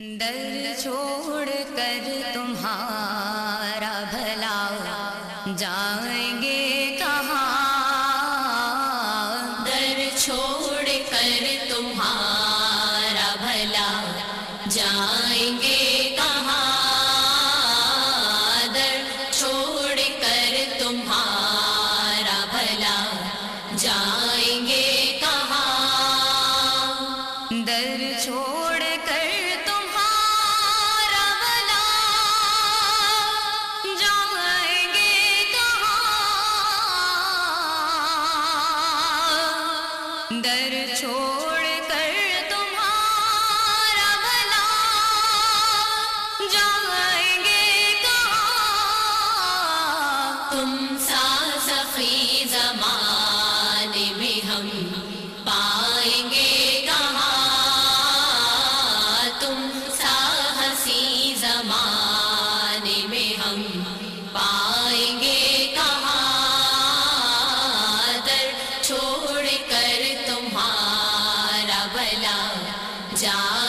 ڈر چھوڑ کر تمہارا بھلا جائیں گے کہاں؟ در چھوڑ کر تمہارا بھلا جائیں گے کہاں؟ در چھوڑ کر تمہارا بھلا جائیں گے چھوڑ کر تمہارا بھلا جائیں گے کہاں؟ تم سا سخی زمان میں ہم پائیں گے کہاں؟ تم سا ہنسی جان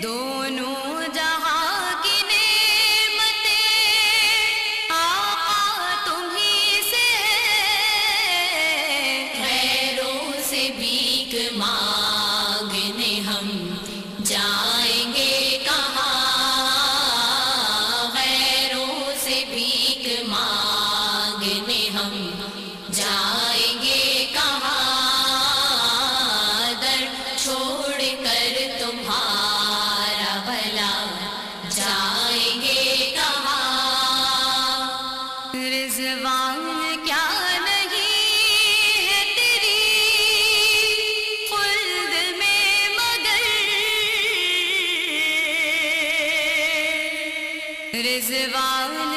دو جائیں کیا نہیں ہے تیری؟ میں مگر رضوان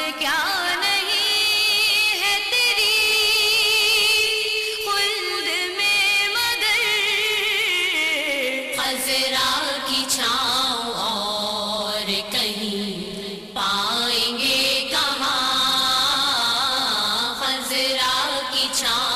چاند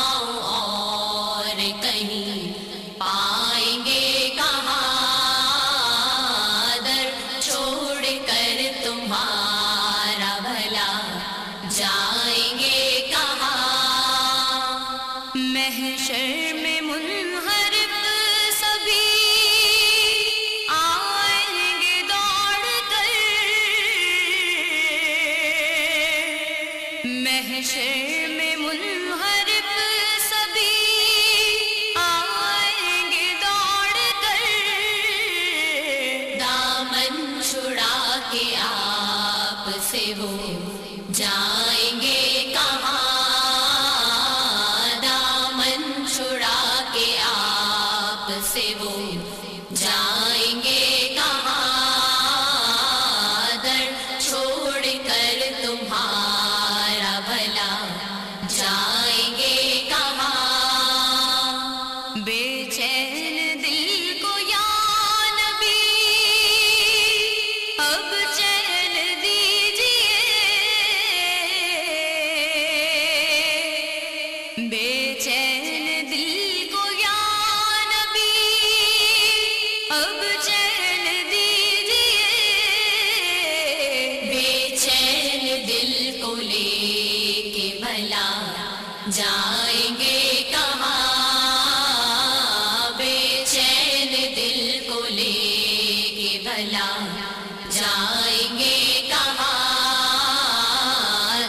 ہو جان جائیں گے کہاں؟ بے چین دل کو لے کے بھلا جائیں گے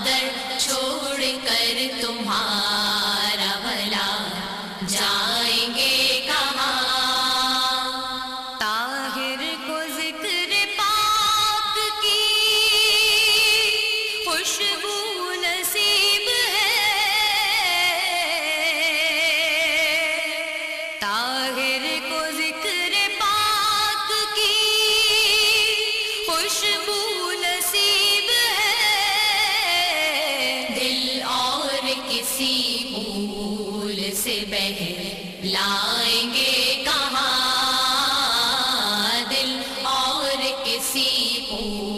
در چھوڑ کر تمہارا بھلا جائیں لائیں گے کہاں دل اور کسی پھول